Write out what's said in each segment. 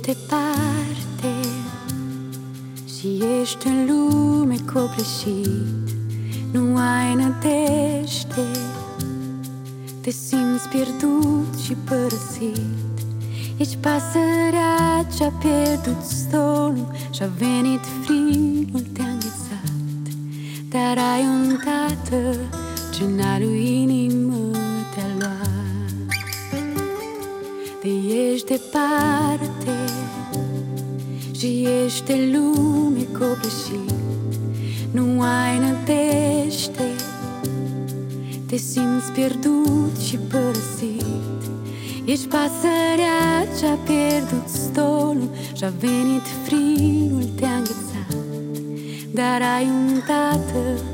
departe Și ești în lume copleșit. Nu ai nădejde Te simți pierdut și părăsit. Ești pasărea ce-a pierdut stolul Și-a venit frigul, te-a înghețat. Dar ai un tată ce n-a lui inimă te-a luat Te ești departe Și ești de lume copleșit. Nu ai nădejde. Te simți pierdut și părăsit. Ești pasărea ce-a pierdut stolul Și-a venit frigul, te-a înghețat. Dar ai un tată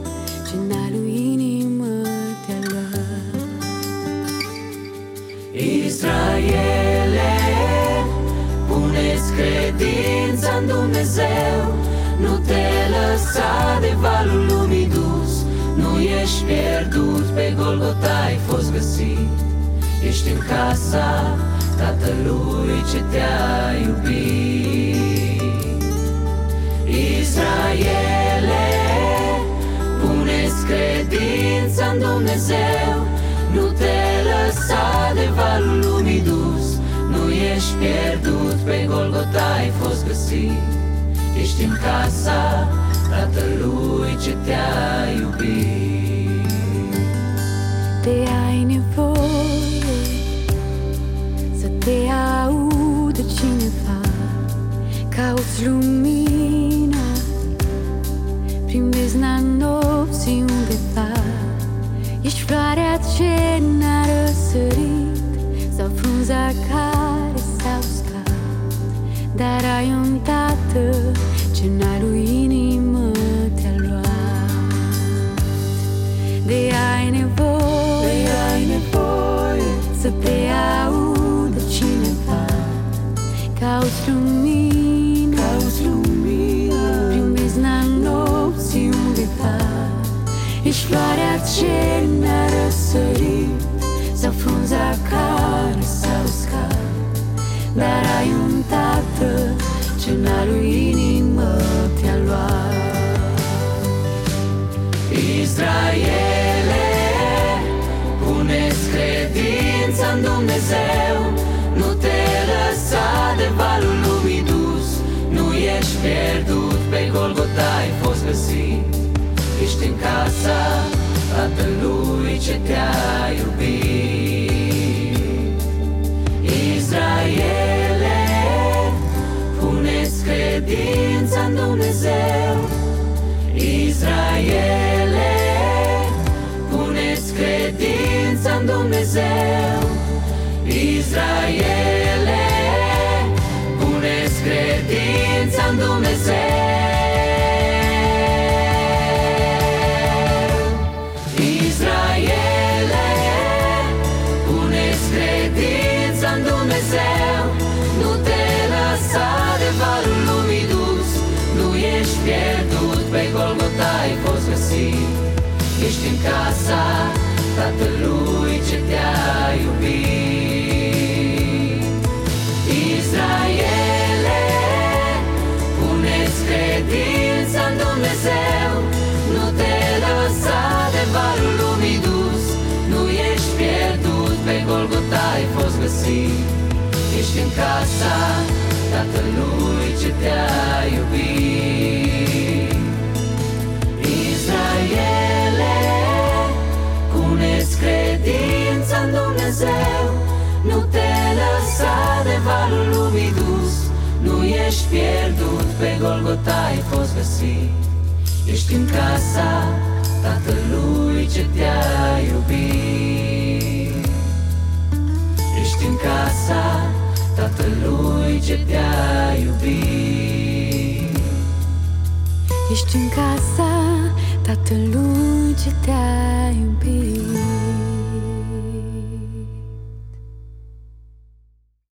puneți credința în Dumnezeu. Nu te lăsa de valul lumii dus. Nu ești pierdut, pe Golgota ai fost găsit. Ești în casa Tatălui ce te-a iubit. Israele, puneți credința în Dumnezeu. Nu te lăsa de valul lumii dus Nu ești pierdut, pe Golgota ai fost găsit. Ești în casa Tatălui ce te-a iubit. Te ai nevoie te aude cineva. Cauți lumina Prin bezna nopții undeva. Ești floarea ce n-a răsărit Sau frunza care s-a uscat Dar ai un tată ce n-a lui inimă te-a luat. De ai nevoie, de ai nevoie Să te aude Cauți lumina, cauți lumina. Prin bezna nopții undeva. Ești floarea ce n-a răsărit Dumnezeu Nu te lăsa de valul lumii dus. Nu ești pierdut, pe Golgota ai fost găsit. Ești în casa Tatălui ce te-a iubit. Israele, puneți credința în Dumnezeu. Israele, puneți credința în Dumnezeu Israele, puneți credința în Dumnezeu. Israele, puneți credința în Dumnezeu. Nu te lăsa de valul lumii dus. Nu ești pierdut, pe Golgota ai fost găsit. Ești în casa Tatălui ai fost găsit. Ești în casa Tatălui ce te-a iubit. Israele, puneți credința în Dumnezeu. Nu te lăsa de valul lumii dus. Nu ești pierdut, pe Golgota ai fost găsit. Ești în casa Tatălui ce te-a iubit Tatălui ce te-a iubit. Ești în casa Tatălui ce te-a iubit